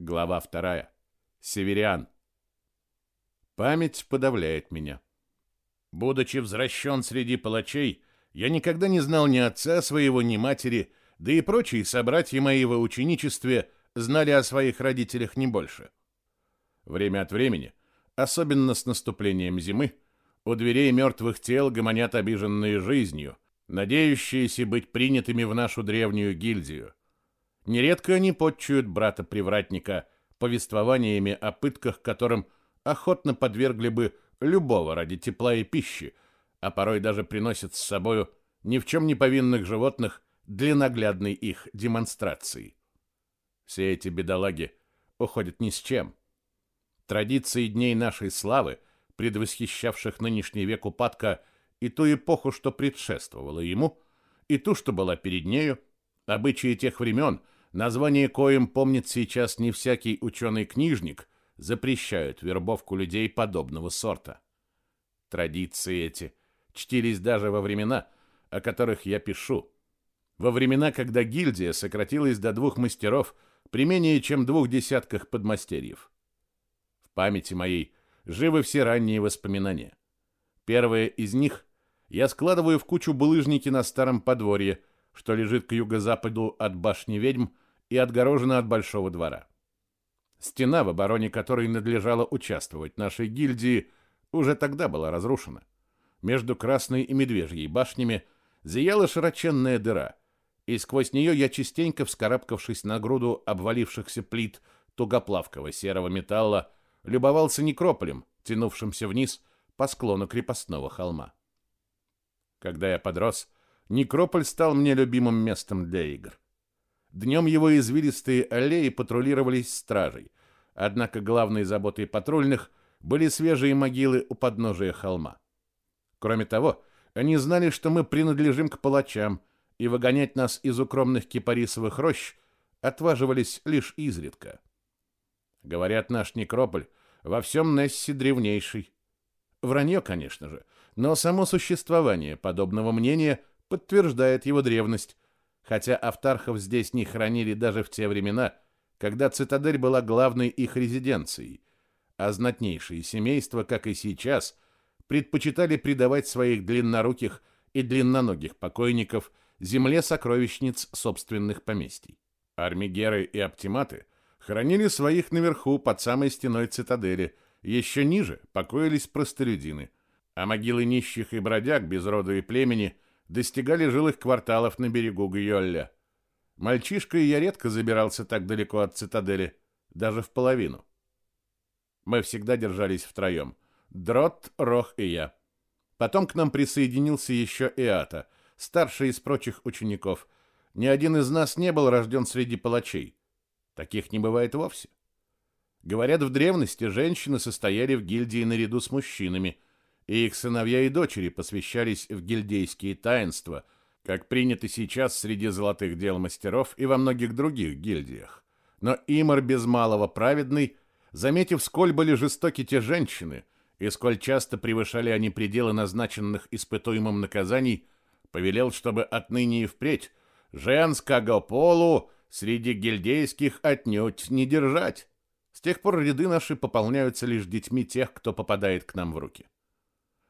Глава вторая. Северян. Память подавляет меня. Будучи возвращен среди палачей, я никогда не знал ни отца своего, ни матери, да и прочие собратья мои во ученичестве знали о своих родителях не больше. Время от времени, особенно с наступлением зимы, у дверей мертвых тел гомонят обиженные жизнью, надеющиеся быть принятыми в нашу древнюю гильдию. Нередко они подчуют брата-привратника повествованиями о пытках, которым охотно подвергли бы любого ради тепла и пищи, а порой даже приносят с собою ни в чем не повинных животных для наглядной их демонстрации. Все эти бедолаги уходят ни с чем. Традиции дней нашей славы, предвосхищавших нынешний век упадка и ту эпоху, что предшествовала ему, и ту, что была перед нею, обычаи тех времен, название коим помнит сейчас не всякий ученый-книжник, запрещают вербовку людей подобного сорта. Традиции эти чтились даже во времена, о которых я пишу, во времена, когда гильдия сократилась до двух мастеров при менее чем двух десятках подмастерьев. В памяти моей живы все ранние воспоминания. Первое из них я складываю в кучу булыжники на старом подворье, что лежит к юго-западу от башни ведьм и отгорожено от большого двора. Стена, в обороне которой надлежало участвовать нашей гильдии, уже тогда была разрушена. Между Красной и Медвежьей башнями зияла широченная дыра, и сквозь нее я частенько, вскарабкавшись на груду обвалившихся плит тугоплавкого серого металла, любовался некрополем, тянувшимся вниз по склону крепостного холма. Когда я подрос, некрополь стал мне любимым местом для игр. Днем его извилистые аллеи патрулировались стражей, однако главной заботой патрульных были свежие могилы у подножия холма. Кроме того, они знали, что мы принадлежим к палачам, и выгонять нас из укромных кипарисовых рощ отваживались лишь изредка. Говорят, наш некрополь во всем Нессе древнейший. Вранье, конечно же, но само существование подобного мнения подтверждает его древность, хотя автархов здесь не хранили даже в те времена, когда цитадель была главной их резиденцией, а знатнейшие семейства, как и сейчас, предпочитали предавать своих длинноруких и длинноногих покойников – земле сокровищниц собственных поместий. Армигеры и оптиматы хранили своих наверху под самой стеной цитадели, еще ниже покоились простолюдины, а могилы нищих и бродяг без рода и племени достигали жилых кварталов на берегу Гйолля. Мальчишка и я редко забирался так далеко от цитадели, даже в половину. Мы всегда держались втроем. Дрот, Рох и я. Потом к нам присоединился еще Иата — старший из прочих учеников. Ни один из нас не был рожден среди палачей. Таких не бывает вовсе. Говорят, в древности женщины состояли в гильдии наряду с мужчинами, и их сыновья и дочери посвящались в гильдейские таинства, как принято сейчас среди золотых дел мастеров и во многих других гильдиях. Но Имар без малого праведный, заметив, сколь были жестоки те женщины, и сколь часто превышали они пределы назначенных испытуемым наказаний, повелел, чтобы отныне и впредь женского полу среди гильдейских отнюдь не держать. С тех пор ряды наши пополняются лишь детьми тех, кто попадает к нам в руки.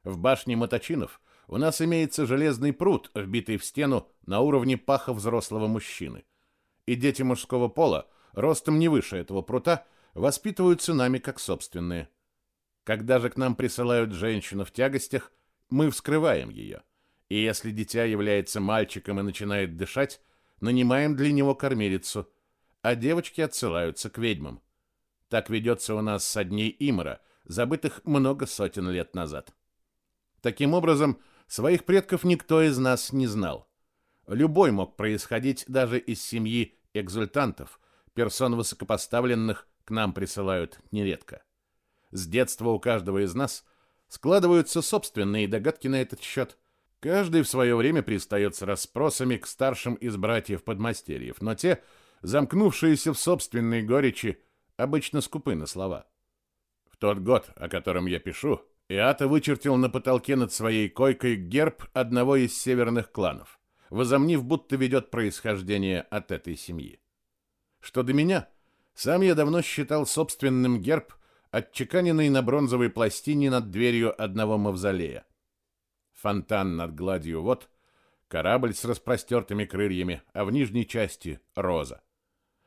В башне Моточинов у нас имеется железный пруд, вбитый в стену на уровне паха взрослого мужчины. И дети мужского пола, ростом не выше этого прута, воспитываются нами как собственные. Когда же к нам присылают женщину в тягостях, мы вскрываем ее. И если дитя является мальчиком и начинает дышать, нанимаем для него кормилицу, а девочки отсылаются к ведьмам. Так ведется у нас со дней Имра, забытых много сотен лет назад. Таким образом, своих предков никто из нас не знал. Любой мог происходить даже из семьи экзультантов, персон высокопоставленных к нам присылают нередко. С детства у каждого из нас складываются собственные догадки на этот счет – Каждый в свое время пристает с расспросами к старшим из братьев-подмастерьев, но те, замкнувшиеся в собственной горечи, обычно скупы на слова. В тот год, о котором я пишу, Иата вычертил на потолке над своей койкой герб одного из северных кланов, возомнив, будто ведет происхождение от этой семьи. Что до меня, Сам я давно считал собственным герб, отчеканенный на бронзовой пластине над дверью одного мавзолея. Фонтан над гладью вод, корабль с распростертыми крыльями, а в нижней части — роза.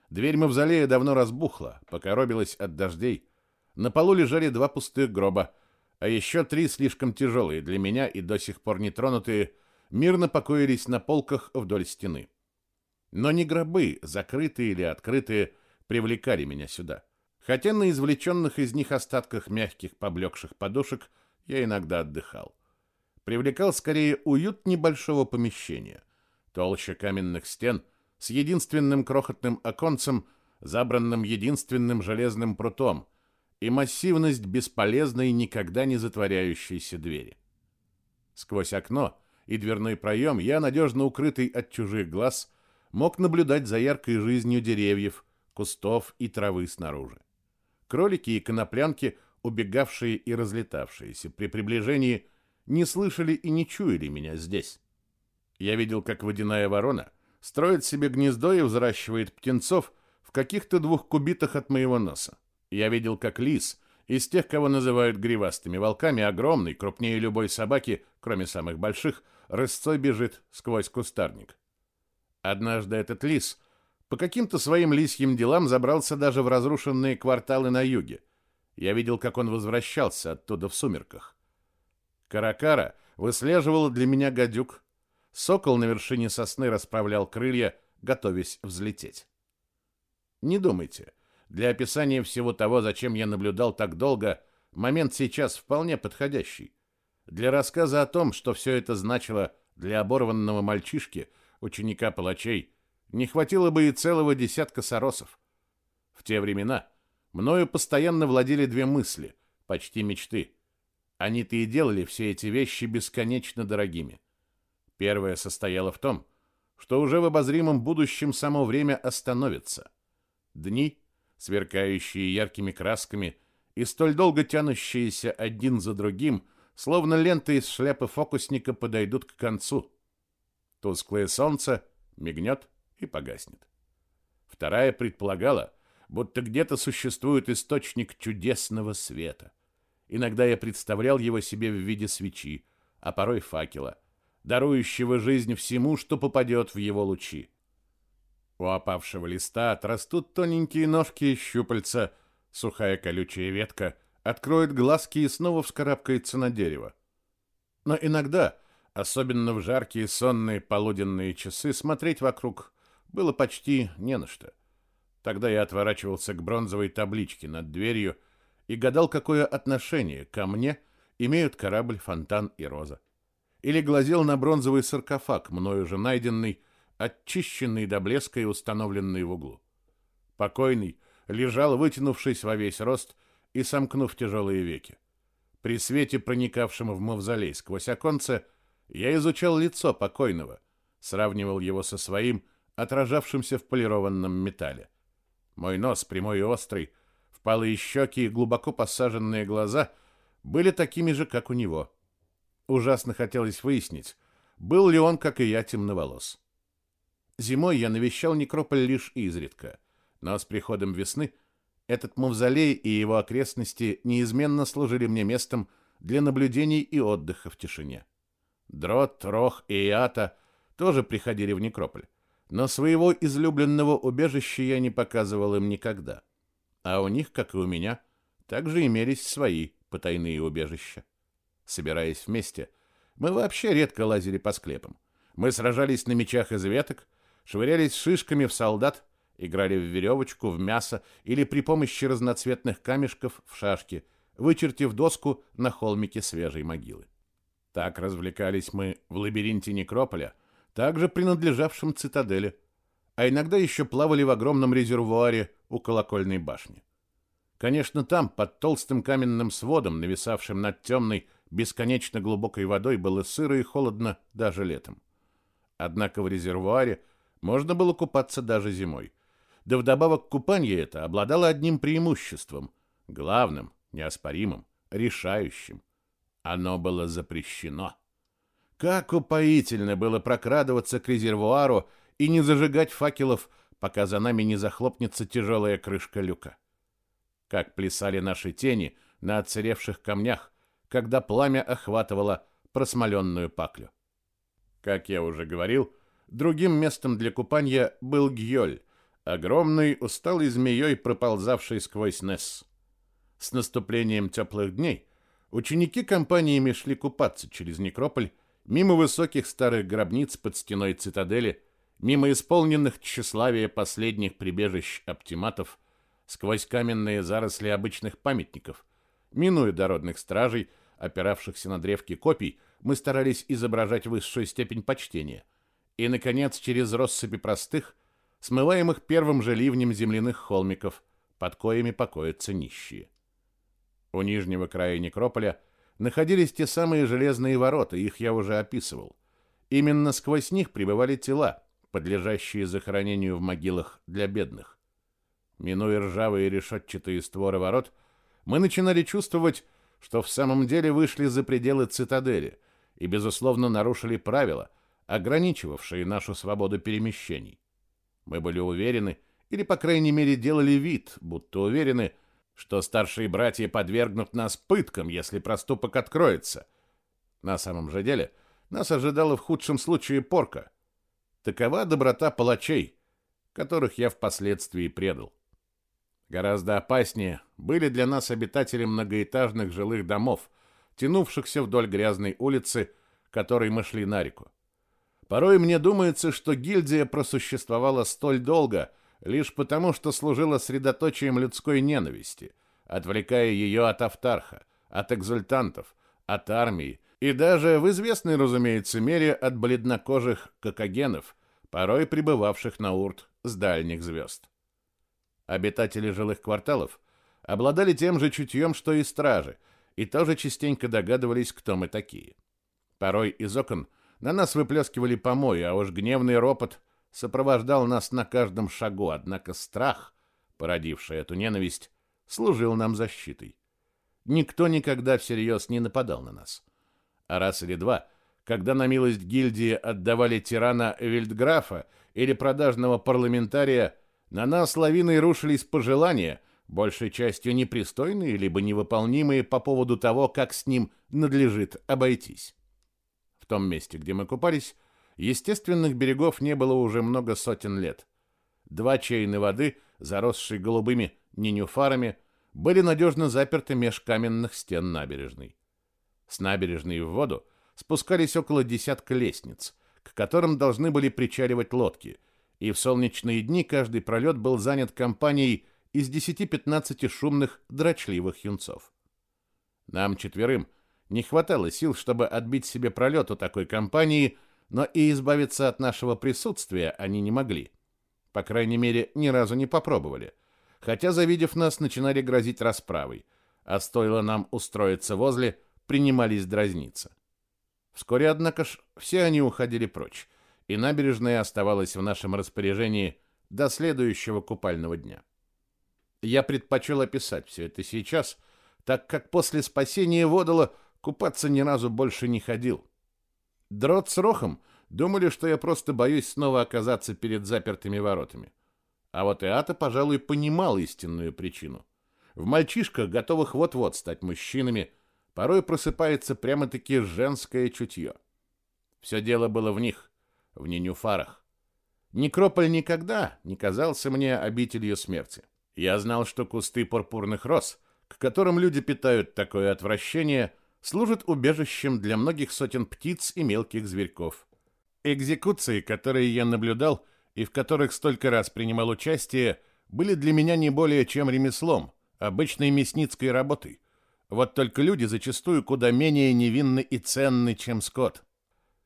Дверь мавзолея давно разбухла, покоробилась от дождей. На полу лежали два пустых гроба, а еще три слишком тяжелые для меня и до сих пор нетронутые, мирно покоились на полках вдоль стены. Но не гробы, закрытые или открытые, привлекали меня сюда. Хотя на извлеченных из них остатках мягких поблекших подушек я иногда отдыхал. Привлекал скорее уют небольшого помещения. Толща каменных стен с единственным крохотным оконцем, забранным единственным железным прутом, и массивность бесполезной, никогда не затворяющейся двери. Сквозь окно и дверной проем я, надежно укрытый от чужих глаз, мог наблюдать за яркой жизнью деревьев, кустов и травы снаружи. Кролики и коноплянки, убегавшие и разлетавшиеся при приближении, не слышали и не чуяли меня здесь. Я видел, как водяная ворона строит себе гнездо и взращивает птенцов в каких-то двух кубитах от моего носа. Я видел, как лис, из тех, кого называют гривастыми волками, огромный, крупнее любой собаки, кроме самых больших, рысцой бежит сквозь кустарник. Однажды этот лис по каким-то своим лисьим делам забрался даже в разрушенные кварталы на юге. Я видел, как он возвращался оттуда в сумерках. Каракара выслеживал для меня гадюк. Сокол на вершине сосны расправлял крылья, готовясь взлететь. Не думайте, для описания всего того, зачем я наблюдал так долго, момент сейчас вполне подходящий. Для рассказа о том, что все это значило для оборванного мальчишки, ученика палачей, не хватило бы и целого десятка соросов. В те времена мною постоянно владели две мысли, почти мечты. Они-то и делали все эти вещи бесконечно дорогими. Первая состояла в том, что уже в обозримом будущем само время остановится. Дни сверкающие яркими красками и столь долго тянущиеся один за другим, словно ленты из шляпы фокусника подойдут к концу. Тусклое солнце мигнет и погаснет. Вторая предполагала, будто где-то существует источник чудесного света. Иногда я представлял его себе в виде свечи, а порой факела, дарующего жизнь всему, что попадет в его лучи. У опавшего листа отрастут тоненькие ножки и щупальца, сухая колючая ветка откроет глазки и снова вскарабкается на дерево. Но иногда, особенно в жаркие сонные полуденные часы, смотреть вокруг было почти не на что. Тогда я отворачивался к бронзовой табличке над дверью и гадал, какое отношение ко мне имеют корабль, фонтан и роза. Или глазел на бронзовый саркофаг, мною же найденный, очищенный до блеска и установленный в углу. Покойный лежал, вытянувшись во весь рост и сомкнув тяжелые веки. При свете, проникавшем в мавзолей сквозь оконце, я изучал лицо покойного, сравнивал его со своим, отражавшимся в полированном металле. Мой нос, прямой и острый, впалые щеки и глубоко посаженные глаза были такими же, как у него. Ужасно хотелось выяснить, был ли он, как и я, темноволос. Зимой я навещал некрополь лишь изредка, но с приходом весны этот мавзолей и его окрестности неизменно служили мне местом для наблюдений и отдыха в тишине. Дрот, Рох и Иата тоже приходили в некрополь, но своего излюбленного убежища я не показывал им никогда. А у них, как и у меня, также имелись свои потайные убежища. Собираясь вместе, мы вообще редко лазили по склепам. Мы сражались на мечах из веток, швырялись шишками в солдат, играли в веревочку, в мясо или при помощи разноцветных камешков в шашки, вычертив доску на холмике свежей могилы. Так развлекались мы в лабиринте некрополя, также принадлежавшем цитадели, а иногда еще плавали в огромном резервуаре у колокольной башни. Конечно, там, под толстым каменным сводом, нависавшим над темной, бесконечно глубокой водой, было сыро и холодно даже летом. Однако в резервуаре можно было купаться даже зимой. Да вдобавок купание это обладало одним преимуществом, главным, неоспоримым, решающим. Оно было запрещено. Как упоительно было прокрадываться к резервуару и не зажигать факелов пока за нами не захлопнется тяжелая крышка люка. Как плясали наши тени на отсыревших камнях, когда пламя охватывало просмоленную паклю. Как я уже говорил, другим местом для купания был Гьёль, огромный, усталый змеей, проползавший сквозь Несс. С наступлением теплых дней ученики компаниями шли купаться через некрополь, мимо высоких старых гробниц под стеной цитадели, мимо исполненных тщеславия последних прибежищ оптиматов, сквозь каменные заросли обычных памятников, минуя дородных стражей, опиравшихся на древки копий, мы старались изображать высшую степень почтения. И, наконец, через россыпи простых, смываемых первым же ливнем земляных холмиков, под коями покоятся нищие. У нижнего края некрополя находились те самые железные ворота, их я уже описывал. Именно сквозь них прибывали тела, подлежащие захоронению в могилах для бедных. Минуя ржавые решетчатые створы ворот, мы начинали чувствовать, что в самом деле вышли за пределы цитадели и, безусловно, нарушили правила, ограничивавшие нашу свободу перемещений. Мы были уверены, или, по крайней мере, делали вид, будто уверены, что старшие братья подвергнут нас пыткам, если проступок откроется. На самом же деле, нас ожидала в худшем случае порка. Такова доброта палачей, которых я впоследствии предал. Гораздо опаснее были для нас обитатели многоэтажных жилых домов, тянувшихся вдоль грязной улицы, которой мы шли на реку. Порой мне думается, что гильдия просуществовала столь долго, лишь потому, что служила средоточием людской ненависти, отвлекая ее от автарха, от экзультантов, от армии и даже, в известной, разумеется, мере, от бледнокожих кокогенов, порой прибывавших на урт с дальних звезд. Обитатели жилых кварталов обладали тем же чутьем, что и стражи, и тоже частенько догадывались, кто мы такие. Порой из окон на нас выплескивали помои, а уж гневный ропот сопровождал нас на каждом шагу, однако страх, породивший эту ненависть, служил нам защитой. Никто никогда всерьез не нападал на нас. А раз или два, когда на милость гильдии отдавали тирана Вильдграфа или продажного парламентария, на нас лавиной рушились пожелания, большей частью непристойные, либо невыполнимые по поводу того, как с ним надлежит обойтись. Том месте, где мы купались, естественных берегов не было уже много сотен лет. Два чайны воды, заросшие голубыми ненюфарами, были надежно заперты меж каменных стен набережной. С набережной в воду спускались около десятка лестниц, к которым должны были причаливать лодки – и в солнечные дни каждый пролет был занят компанией из 10-15 шумных, дрочливых юнцов. Нам четверым не хватало сил, чтобы отбить себе пролет у такой компании, но и избавиться от нашего присутствия они не могли. По крайней мере, ни разу не попробовали. Хотя, завидев нас, начинали грозить расправой, а стоило нам устроиться возле, принимались дразниться. Вскоре, однако ж, все они уходили прочь, и набережная оставалась в нашем распоряжении до следующего купального дня. Я предпочел описать все это сейчас, так как после спасения Водола купаться ни разу больше не ходил. Дрот с Рохом думали, что я просто боюсь снова оказаться перед запертыми воротами. А вот Иата, пожалуй, понимал истинную причину. В мальчишках, готовых вот-вот стать мужчинами, порой просыпается прямо-таки женское чутье. Все дело было в них в Ненюфарах. Некрополь никогда не казался мне обителью смерти. Я знал, что кусты пурпурных роз, к которым люди питают такое отвращение, служат убежищем для многих сотен птиц и мелких зверьков. Экзекуции, которые я наблюдал и в которых столько раз принимал участие, были для меня не более чем ремеслом, обычной мясницкой работой. Вот только люди зачастую куда менее невинны и ценны, чем скот.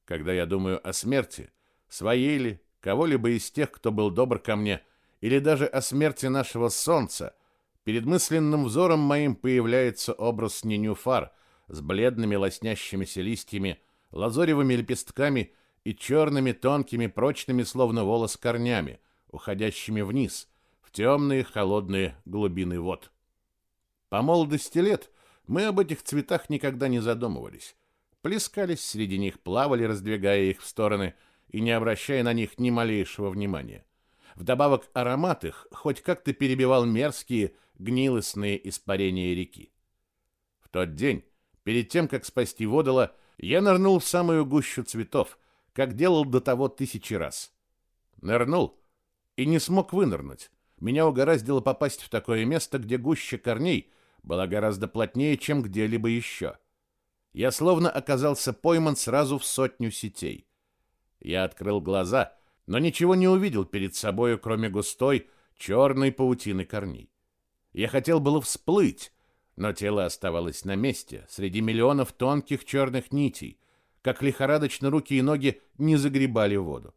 Когда я думаю о смерти, своей ли, кого-либо из тех, кто был добр ко мне, или даже о смерти нашего солнца, перед мысленным взором моим появляется образ ненюфар с бледными лоснящимися листьями, лазоревыми лепестками и черными тонкими прочными, словно волос, корнями, уходящими вниз, в темные холодные глубины вод. По молодости лет мы об этих цветах никогда не задумывались. Плескались среди них, плавали, раздвигая их в стороны – и не обращая на них ни малейшего внимания. Вдобавок аромат их хоть как-то перебивал мерзкие, гнилостные испарения реки. В тот день, перед тем, как спасти водола, я нырнул в самую гущу цветов, как делал до того тысячи раз. Нырнул и не смог вынырнуть. Меня угораздило попасть в такое место, где гуща корней была гораздо плотнее, чем где-либо еще. Я словно оказался пойман сразу в сотню сетей. Я открыл глаза, но ничего не увидел перед собою, кроме густой, черной паутины корней. Я хотел было всплыть, но тело оставалось на месте, среди миллионов тонких черных нитей, как лихорадочно руки и ноги не загребали воду.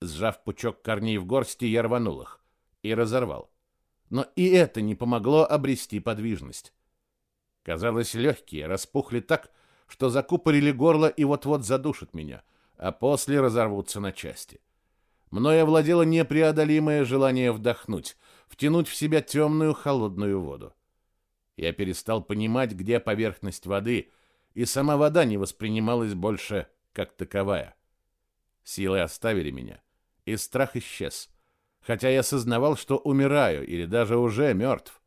Сжав пучок корней в горсти, я рванул их и разорвал. Но и это не помогло обрести подвижность. Казалось, легкие распухли так, что закупорили горло и вот-вот задушат меня, а после разорвутся на части. Мною овладело непреодолимое желание вдохнуть, втянуть в себя темную холодную воду. Я перестал понимать, где поверхность воды, и сама вода не воспринималась больше как таковая. Силы оставили меня, и страх исчез, хотя я сознавал, что умираю или даже уже мертв.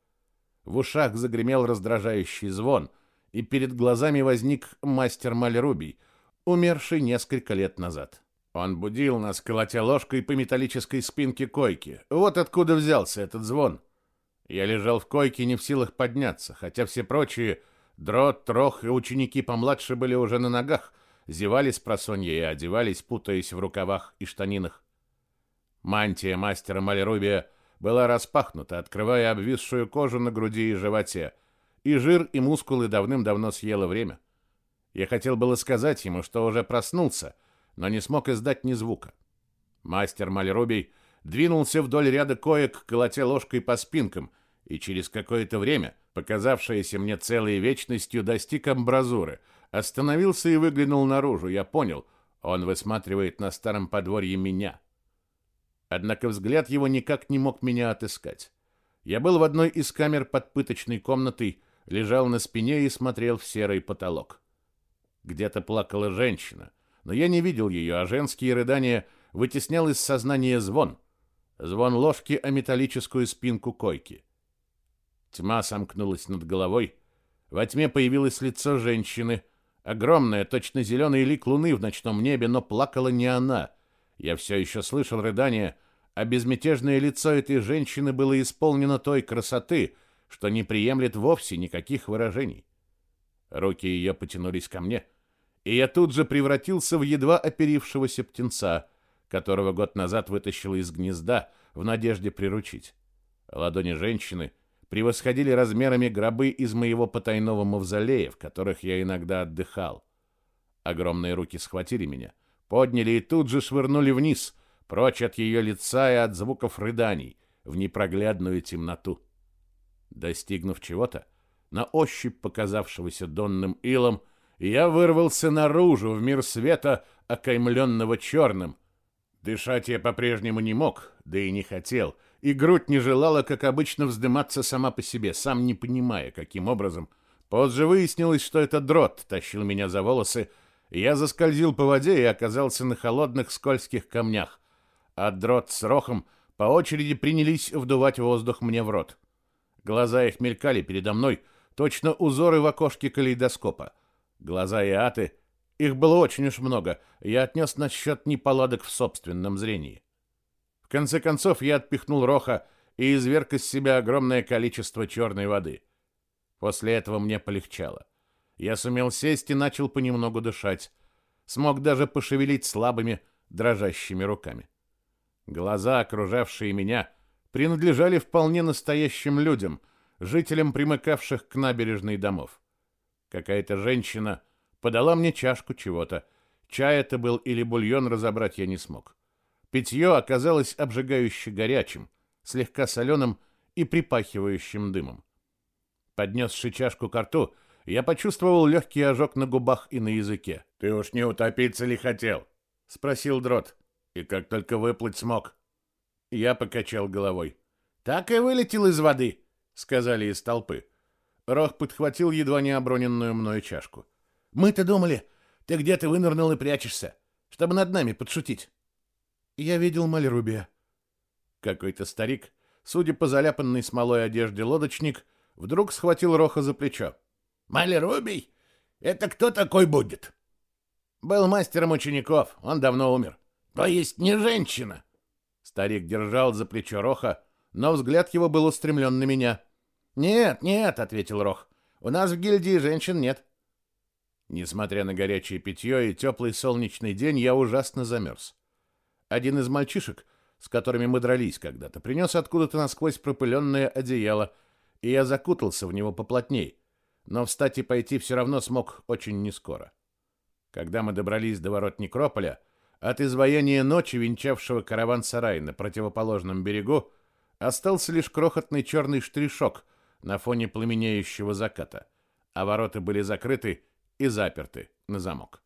В ушах загремел раздражающий звон, и перед глазами возник мастер Мальрубий, умерший несколько лет назад. Он будил нас, колотя ложкой по металлической спинке койки. Вот откуда взялся этот звон. Я лежал в койке, не в силах подняться, хотя все прочие, дрот, трох и ученики помладше были уже на ногах, зевали с просонья и одевались, путаясь в рукавах и штанинах. Мантия мастера Малерубия была распахнута, открывая обвисшую кожу на груди и животе, и жир и мускулы давным-давно съело время. Я хотел было сказать ему, что уже проснулся, но не смог издать ни звука. Мастер Малерубий двинулся вдоль ряда коек, колотя ложкой по спинкам, и через какое-то время, показавшееся мне целой вечностью, достиг амбразуры, остановился и выглянул наружу. Я понял, он высматривает на старом подворье меня. Однако взгляд его никак не мог меня отыскать. Я был в одной из камер под пыточной комнатой, лежал на спине и смотрел в серый потолок. Где-то плакала женщина, но я не видел ее, а женские рыдания вытеснял из сознания звон. Звон ложки о металлическую спинку койки. Тьма сомкнулась над головой. Во тьме появилось лицо женщины. Огромное, точно зеленый лик луны в ночном небе, но плакала не она. Я все еще слышал рыдания, а безмятежное лицо этой женщины было исполнено той красоты, что не приемлет вовсе никаких выражений. Руки ее потянулись ко мне, и я тут же превратился в едва оперившегося птенца, которого год назад вытащил из гнезда в надежде приручить. Ладони женщины — превосходили размерами гробы из моего потайного мавзолея, в которых я иногда отдыхал. Огромные руки схватили меня, подняли и тут же швырнули вниз, прочь от ее лица и от звуков рыданий, в непроглядную темноту. Достигнув чего-то, на ощупь показавшегося донным илом, я вырвался наружу в мир света, окаймленного черным. Дышать я по-прежнему не мог, да и не хотел — и грудь не желала, как обычно, вздыматься сама по себе, сам не понимая, каким образом. Позже выяснилось, что это дрот тащил меня за волосы, я заскользил по воде и оказался на холодных скользких камнях, а дрот с рохом по очереди принялись вдувать воздух мне в рот. Глаза их мелькали передо мной, точно узоры в окошке калейдоскопа. Глаза и аты, их было очень уж много, я отнес на счет неполадок в собственном зрении. В конце концов я отпихнул Роха и изверг из себя огромное количество черной воды. После этого мне полегчало. Я сумел сесть и начал понемногу дышать. Смог даже пошевелить слабыми, дрожащими руками. Глаза, окружавшие меня, принадлежали вполне настоящим людям, жителям примыкавших к набережной домов. Какая-то женщина подала мне чашку чего-то. Чай это был или бульон, разобрать я не смог. Питье оказалось обжигающе горячим, слегка соленым и припахивающим дымом. Поднесши чашку к рту, я почувствовал легкий ожог на губах и на языке. «Ты уж не утопиться ли хотел?» — спросил Дрот. «И как только выплыть смог». Я покачал головой. «Так и вылетел из воды», — сказали из толпы. Рох подхватил едва не оброненную мною чашку. «Мы-то думали, ты где-то вынырнул и прячешься, чтобы над нами подшутить». Я видел Мальрубия. Какой-то старик, судя по заляпанной смолой одежде лодочник, вдруг схватил Роха за плечо. «Малерубий? Это кто такой будет?» «Был мастером учеников, он давно умер». «То есть не женщина?» Старик держал за плечо Роха, но взгляд его был устремлен на меня. «Нет, нет», — ответил Рох, — «у нас в гильдии женщин нет». Несмотря на горячее питье и теплый солнечный день, я ужасно замерз. Один из мальчишек, с которыми мы дрались когда-то, принес откуда-то насквозь пропыленное одеяло, и я закутался в него поплотней, но встать и пойти все равно смог очень нескоро. Когда мы добрались до ворот Некрополя, от изваяния ночи, венчавшего караван-сарай на противоположном берегу, остался лишь крохотный черный штришок на фоне пламенеющего заката, а ворота были закрыты и заперты на замок.